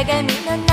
大概明白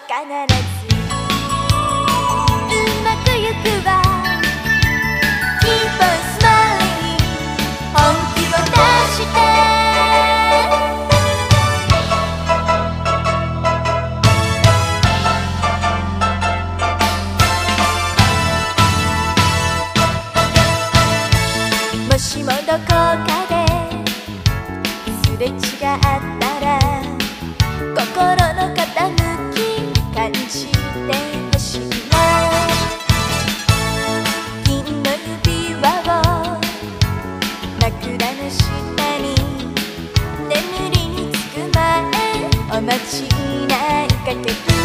必ずうまくゆくわ Keep スマ本気を出してもしもどこかですれ違う桜の下に眠りにつく前お待ちないかけて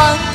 어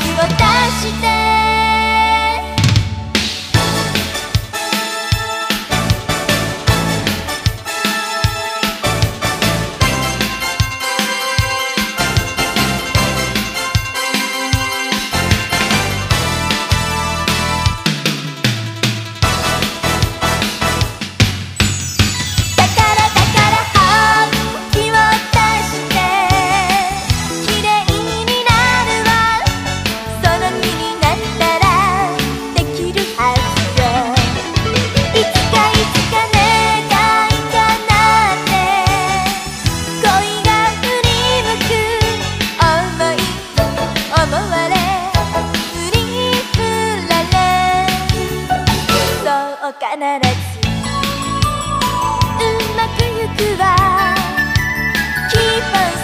う必ずうまくゆくわ。Keep on